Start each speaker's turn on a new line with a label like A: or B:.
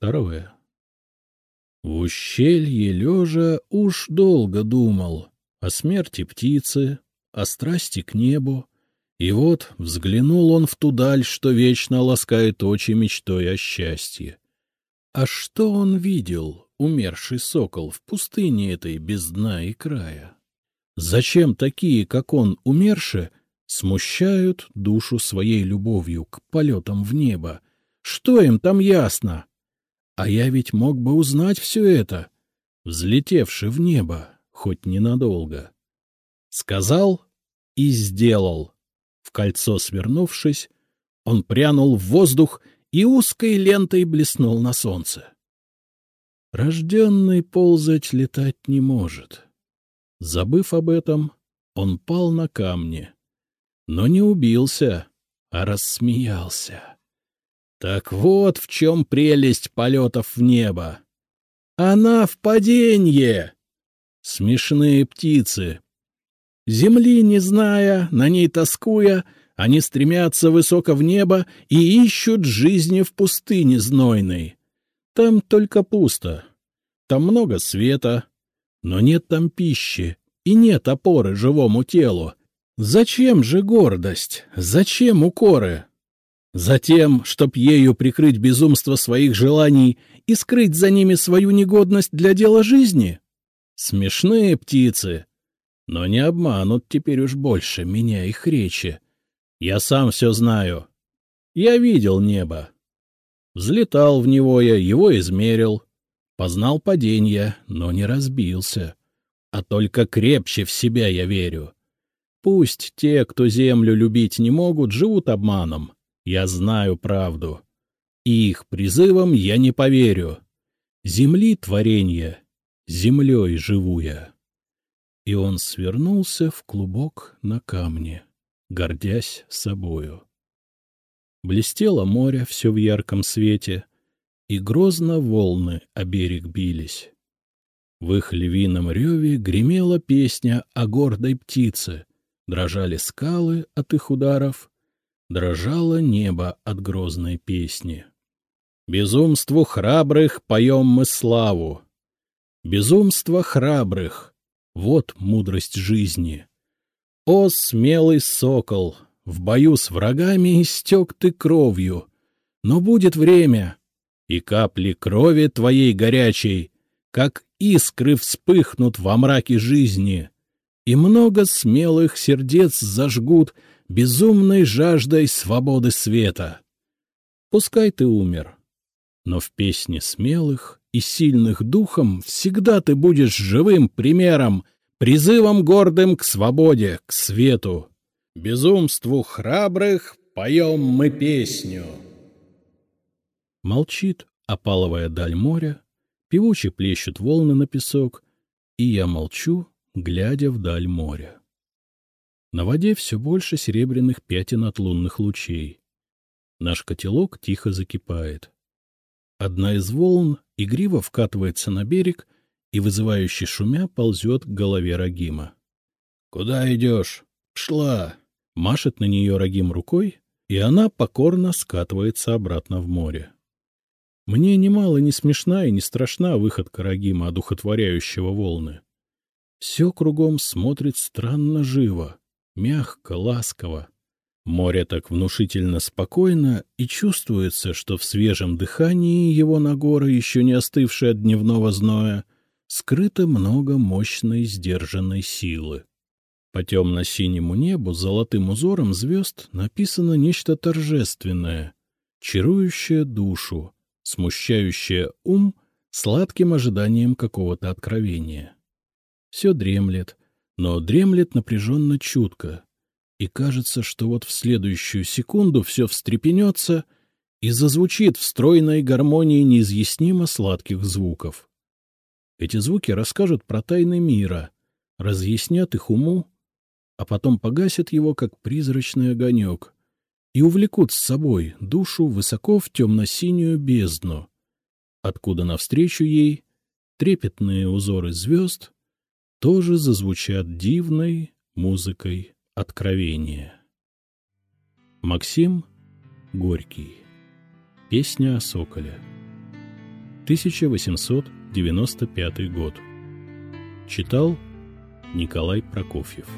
A: Второе. В ущелье лежа уж долго думал о смерти птицы, о страсти к небу, и вот взглянул он в ту даль, что вечно ласкает очи мечтой о счастье. А что он видел, умерший сокол, в пустыне этой без дна и края? Зачем такие, как он, умершие, смущают душу своей любовью к полетам в небо? Что им там ясно? А я ведь мог бы узнать все это, взлетевши в небо, хоть ненадолго. Сказал и сделал. В кольцо свернувшись, он прянул в воздух и узкой лентой блеснул на солнце. Рожденный ползать летать не может. Забыв об этом, он пал на камни, но не убился, а рассмеялся. Так вот в чем прелесть полетов в небо. Она в паденье. Смешные птицы. Земли не зная, на ней тоскуя, они стремятся высоко в небо и ищут жизни в пустыне знойной. Там только пусто. Там много света, но нет там пищи и нет опоры живому телу. Зачем же гордость? Зачем укоры? Затем, чтоб ею прикрыть безумство своих желаний и скрыть за ними свою негодность для дела жизни? Смешные птицы. Но не обманут теперь уж больше меня их речи. Я сам все знаю. Я видел небо. Взлетал в него я, его измерил. Познал паденье, но не разбился. А только крепче в себя я верю. Пусть те, кто землю любить не могут, живут обманом. Я знаю правду. И их призывам я не поверю. Земли творенье, землей живу я. И он свернулся в клубок на камне, гордясь собою. Блестело море все в ярком свете, и грозно волны о берег бились. В их львином реве гремела песня о гордой птице, дрожали скалы от их ударов, дрожало небо от грозной песни. Безумству храбрых поем мы славу. Безумство храбрых — вот мудрость жизни. О, смелый сокол, в бою с врагами истек ты кровью, но будет время, и капли крови твоей горячей, как искры вспыхнут во мраке жизни, и много смелых сердец зажгут — безумной жаждой свободы света. Пускай ты умер, но в песне смелых и сильных духом всегда ты будешь живым примером, призывом гордым к свободе, к свету. Безумству храбрых поем мы песню. Молчит опаловая даль моря, певуче плещут волны на песок, и я молчу, глядя вдаль моря. На воде все больше серебряных пятен от лунных лучей. Наш котелок тихо закипает. Одна из волн игриво вкатывается на берег и, вызывающе шумя, ползет к голове Рагима. — Куда идешь? Шла! — машет на нее Рагим рукой, и она покорно скатывается обратно в море. Мне немало не смешна и не страшна выходка Рагима, одухотворяющего волны. Все кругом смотрит странно живо мягко, ласково. Море так внушительно спокойно, и чувствуется, что в свежем дыхании его на горы, еще не остывшей от дневного зноя, скрыто много мощной сдержанной силы. По темно-синему небу золотым узором звезд написано нечто торжественное, чарующее душу, смущающее ум сладким ожиданием какого-то откровения. Все дремлет, но дремлет напряженно чутко, и кажется, что вот в следующую секунду все встрепенется и зазвучит в стройной гармонии неизъяснимо сладких звуков. Эти звуки расскажут про тайны мира, разъяснят их уму, а потом погасят его, как призрачный огонек, и увлекут с собой душу высоко в темно-синюю бездну, откуда навстречу ей трепетные узоры звезд тоже зазвучат дивной музыкой откровения. Максим Горький. Песня о соколе. 1895 год. Читал Николай Прокофьев